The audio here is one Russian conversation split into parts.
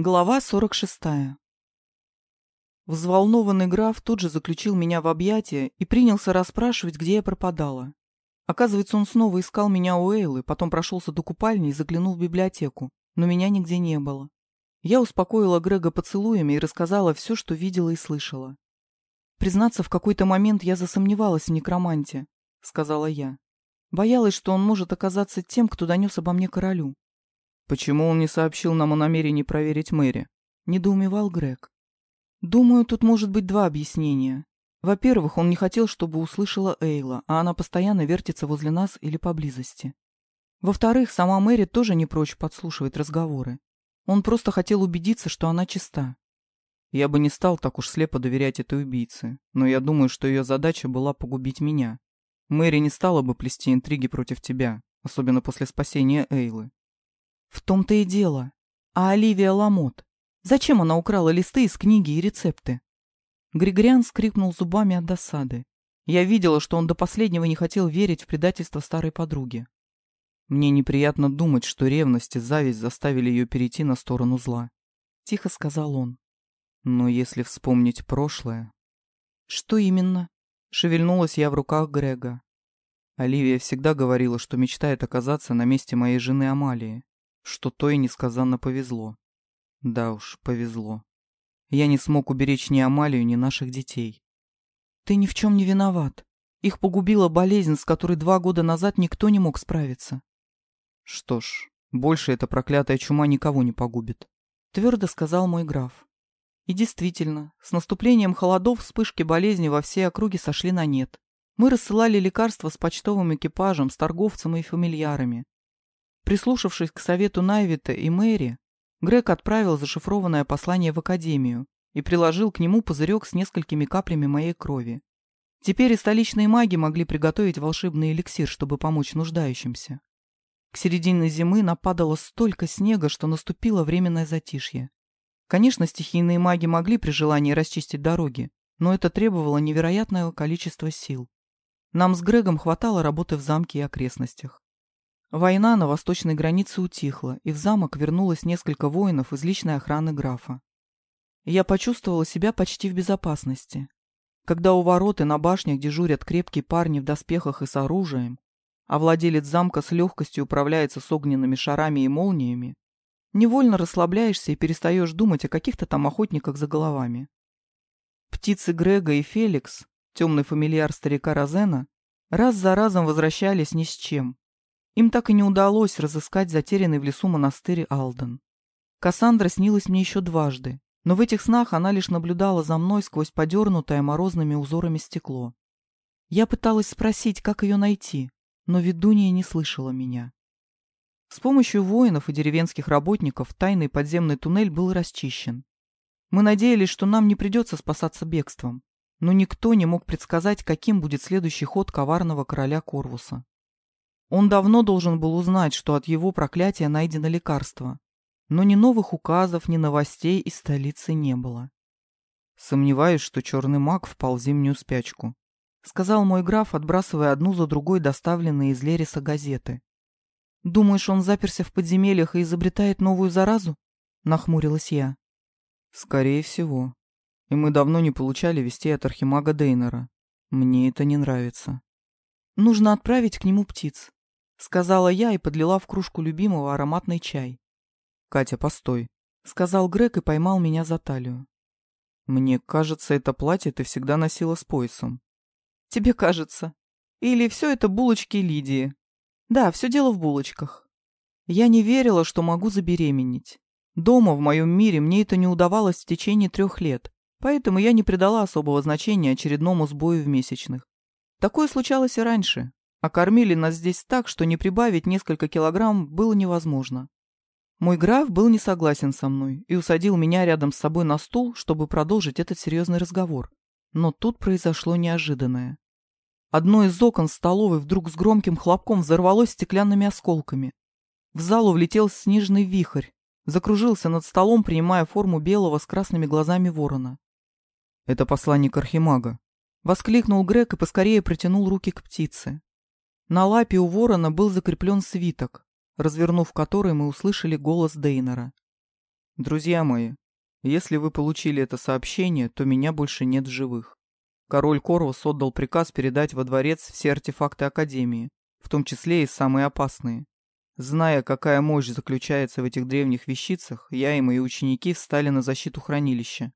Глава 46. Взволнованный граф тут же заключил меня в объятия и принялся расспрашивать, где я пропадала. Оказывается, он снова искал меня у Эйлы, потом прошелся до купальни и заглянул в библиотеку, но меня нигде не было. Я успокоила Грега поцелуями и рассказала все, что видела и слышала. «Признаться, в какой-то момент я засомневалась в некроманте», — сказала я. Боялась, что он может оказаться тем, кто донес обо мне королю. «Почему он не сообщил нам о намерении проверить Мэри?» — недоумевал Грег. «Думаю, тут может быть два объяснения. Во-первых, он не хотел, чтобы услышала Эйла, а она постоянно вертится возле нас или поблизости. Во-вторых, сама Мэри тоже не прочь подслушивать разговоры. Он просто хотел убедиться, что она чиста. Я бы не стал так уж слепо доверять этой убийце, но я думаю, что ее задача была погубить меня. Мэри не стала бы плести интриги против тебя, особенно после спасения Эйлы. В том-то и дело. А Оливия Ламот? Зачем она украла листы из книги и рецепты? Григориан скрипнул зубами от досады. Я видела, что он до последнего не хотел верить в предательство старой подруги. Мне неприятно думать, что ревность и зависть заставили ее перейти на сторону зла. Тихо сказал он. Но если вспомнить прошлое... Что именно? Шевельнулась я в руках Грега. Оливия всегда говорила, что мечтает оказаться на месте моей жены Амалии что то и несказанно повезло. Да уж, повезло. Я не смог уберечь ни Амалию, ни наших детей. Ты ни в чем не виноват. Их погубила болезнь, с которой два года назад никто не мог справиться. Что ж, больше эта проклятая чума никого не погубит. Твердо сказал мой граф. И действительно, с наступлением холодов вспышки болезни во всей округе сошли на нет. Мы рассылали лекарства с почтовым экипажем, с торговцем и фамильярами. Прислушавшись к совету Найвита и Мэри, Грег отправил зашифрованное послание в Академию и приложил к нему пузырек с несколькими каплями моей крови. Теперь и столичные маги могли приготовить волшебный эликсир, чтобы помочь нуждающимся. К середине зимы нападало столько снега, что наступило временное затишье. Конечно, стихийные маги могли при желании расчистить дороги, но это требовало невероятного количества сил. Нам с Грегом хватало работы в замке и окрестностях. Война на восточной границе утихла, и в замок вернулось несколько воинов из личной охраны графа. Я почувствовала себя почти в безопасности. Когда у ворот и на башнях дежурят крепкие парни в доспехах и с оружием, а владелец замка с легкостью управляется с огненными шарами и молниями, невольно расслабляешься и перестаешь думать о каких-то там охотниках за головами. Птицы Грега и Феликс, темный фамильяр старика Розена, раз за разом возвращались ни с чем, им так и не удалось разыскать затерянный в лесу монастырь Алден. Кассандра снилась мне еще дважды, но в этих снах она лишь наблюдала за мной сквозь подернутое морозными узорами стекло. Я пыталась спросить, как ее найти, но ведунья не слышала меня. С помощью воинов и деревенских работников тайный подземный туннель был расчищен. Мы надеялись, что нам не придется спасаться бегством, но никто не мог предсказать, каким будет следующий ход коварного короля Корвуса. Он давно должен был узнать, что от его проклятия найдено лекарство. Но ни новых указов, ни новостей из столицы не было. «Сомневаюсь, что черный маг впал в зимнюю спячку», — сказал мой граф, отбрасывая одну за другой доставленные из Лериса газеты. «Думаешь, он заперся в подземельях и изобретает новую заразу?» — нахмурилась я. «Скорее всего. И мы давно не получали вестей от архимага Дейнера. Мне это не нравится». «Нужно отправить к нему птиц. — сказала я и подлила в кружку любимого ароматный чай. «Катя, постой», — сказал Грег и поймал меня за талию. «Мне кажется, это платье ты всегда носила с поясом». «Тебе кажется. Или все это булочки Лидии. Да, все дело в булочках. Я не верила, что могу забеременеть. Дома, в моем мире, мне это не удавалось в течение трех лет, поэтому я не придала особого значения очередному сбою в месячных. Такое случалось и раньше, а кормили нас здесь так, что не прибавить несколько килограмм было невозможно. Мой граф был не согласен со мной и усадил меня рядом с собой на стул, чтобы продолжить этот серьезный разговор. Но тут произошло неожиданное. Одно из окон столовой вдруг с громким хлопком взорвалось стеклянными осколками. В залу влетел снежный вихрь, закружился над столом, принимая форму белого с красными глазами ворона. «Это посланник Архимага», — воскликнул Грег и поскорее протянул руки к птице. На лапе у ворона был закреплен свиток, развернув который мы услышали голос Дейнера. Друзья мои, если вы получили это сообщение, то меня больше нет в живых. Король Корвус отдал приказ передать во дворец все артефакты Академии, в том числе и самые опасные. Зная, какая мощь заключается в этих древних вещицах, я и мои ученики встали на защиту хранилища.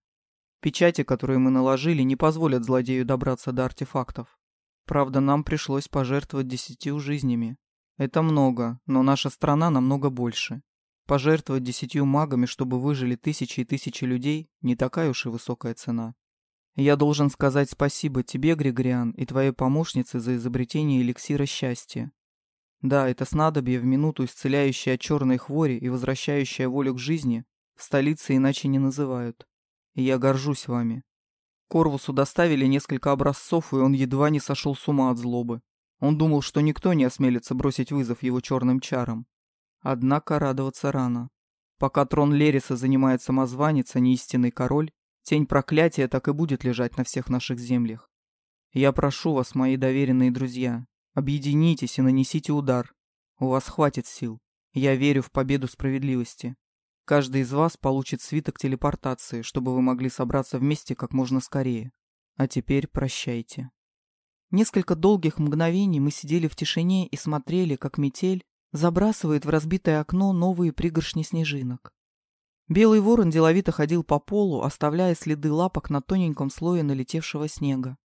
Печати, которые мы наложили, не позволят злодею добраться до артефактов. Правда, нам пришлось пожертвовать десятью жизнями. Это много, но наша страна намного больше. Пожертвовать десятью магами, чтобы выжили тысячи и тысячи людей, не такая уж и высокая цена. Я должен сказать спасибо тебе, Григориан, и твоей помощнице за изобретение эликсира счастья. Да, это снадобье в минуту исцеляющее от черной хвори и возвращающее волю к жизни в столице иначе не называют. И я горжусь вами. Корвусу доставили несколько образцов, и он едва не сошел с ума от злобы. Он думал, что никто не осмелится бросить вызов его черным чарам. Однако радоваться рано. Пока трон Лериса занимает самозванец, а не истинный король, тень проклятия так и будет лежать на всех наших землях. Я прошу вас, мои доверенные друзья, Объединитесь и нанесите удар. У вас хватит сил. Я верю в победу справедливости. Каждый из вас получит свиток телепортации, чтобы вы могли собраться вместе как можно скорее. А теперь прощайте. Несколько долгих мгновений мы сидели в тишине и смотрели, как метель забрасывает в разбитое окно новые пригоршни снежинок. Белый ворон деловито ходил по полу, оставляя следы лапок на тоненьком слое налетевшего снега.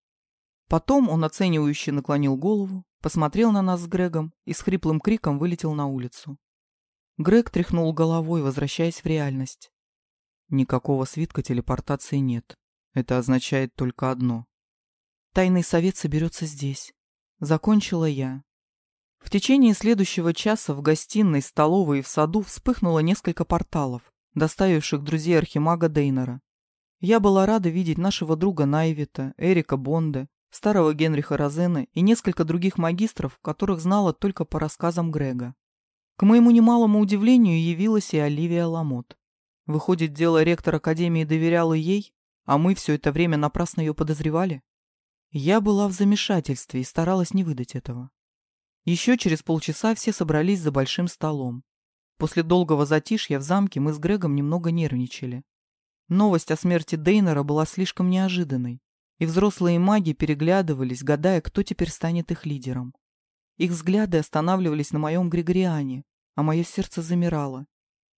Потом он оценивающе наклонил голову, посмотрел на нас с Грегом и с хриплым криком вылетел на улицу. Грег тряхнул головой, возвращаясь в реальность. Никакого свитка телепортации нет. Это означает только одно. Тайный совет соберется здесь. Закончила я. В течение следующего часа в гостиной, столовой и в саду вспыхнуло несколько порталов, доставивших друзей Архимага Дейнера. Я была рада видеть нашего друга Найвита, Эрика Бонда старого Генриха Розена и несколько других магистров, которых знала только по рассказам Грега. К моему немалому удивлению явилась и Оливия Ламот. Выходит, дело ректор Академии доверял ей, а мы все это время напрасно ее подозревали? Я была в замешательстве и старалась не выдать этого. Еще через полчаса все собрались за большим столом. После долгого затишья в замке мы с Грегом немного нервничали. Новость о смерти Дейнера была слишком неожиданной и взрослые маги переглядывались, гадая, кто теперь станет их лидером. Их взгляды останавливались на моем Григориане, а мое сердце замирало.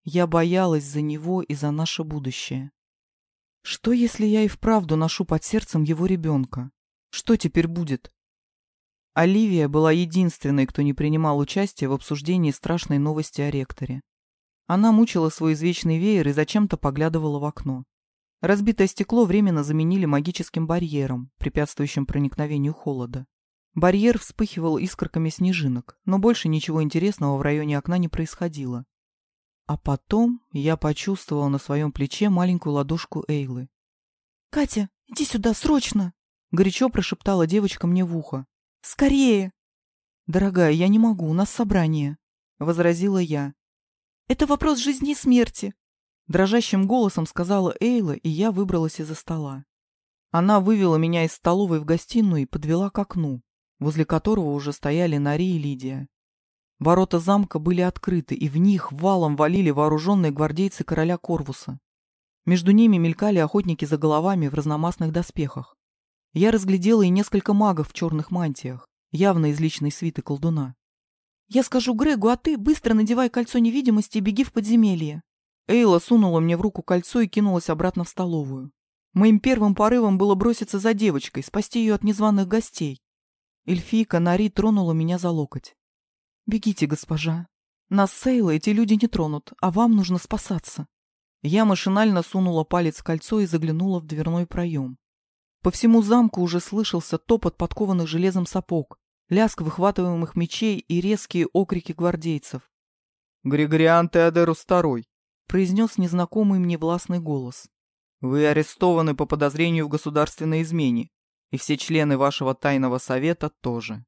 Я боялась за него и за наше будущее. Что, если я и вправду ношу под сердцем его ребенка? Что теперь будет? Оливия была единственной, кто не принимал участия в обсуждении страшной новости о ректоре. Она мучила свой извечный веер и зачем-то поглядывала в окно. Разбитое стекло временно заменили магическим барьером, препятствующим проникновению холода. Барьер вспыхивал искорками снежинок, но больше ничего интересного в районе окна не происходило. А потом я почувствовала на своем плече маленькую ладошку Эйлы. «Катя, иди сюда, срочно!» — горячо прошептала девочка мне в ухо. «Скорее!» «Дорогая, я не могу, у нас собрание», — возразила я. «Это вопрос жизни и смерти. Дрожащим голосом сказала Эйла, и я выбралась из-за стола. Она вывела меня из столовой в гостиную и подвела к окну, возле которого уже стояли Нари и Лидия. Ворота замка были открыты, и в них валом валили вооруженные гвардейцы короля Корвуса. Между ними мелькали охотники за головами в разномастных доспехах. Я разглядела и несколько магов в черных мантиях, явно из личной свиты колдуна. «Я скажу Грегу, а ты быстро надевай кольцо невидимости и беги в подземелье», Эйла сунула мне в руку кольцо и кинулась обратно в столовую. Моим первым порывом было броситься за девочкой, спасти ее от незваных гостей. Эльфийка Нари тронула меня за локоть. «Бегите, госпожа. Нас с Эйлой эти люди не тронут, а вам нужно спасаться». Я машинально сунула палец в кольцо и заглянула в дверной проем. По всему замку уже слышался топот подкованных железом сапог, лязг выхватываемых мечей и резкие окрики гвардейцев. «Григориан Теодерус Второй, произнес незнакомый мне властный голос. «Вы арестованы по подозрению в государственной измене, и все члены вашего тайного совета тоже».